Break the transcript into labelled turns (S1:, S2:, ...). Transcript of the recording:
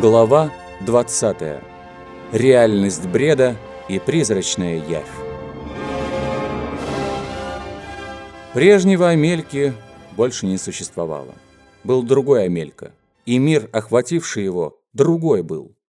S1: Глава 20. Реальность бреда и призрачная явь. Прежнего Амельки больше не существовало. Был другой Амелька, и мир, охвативший его, другой был.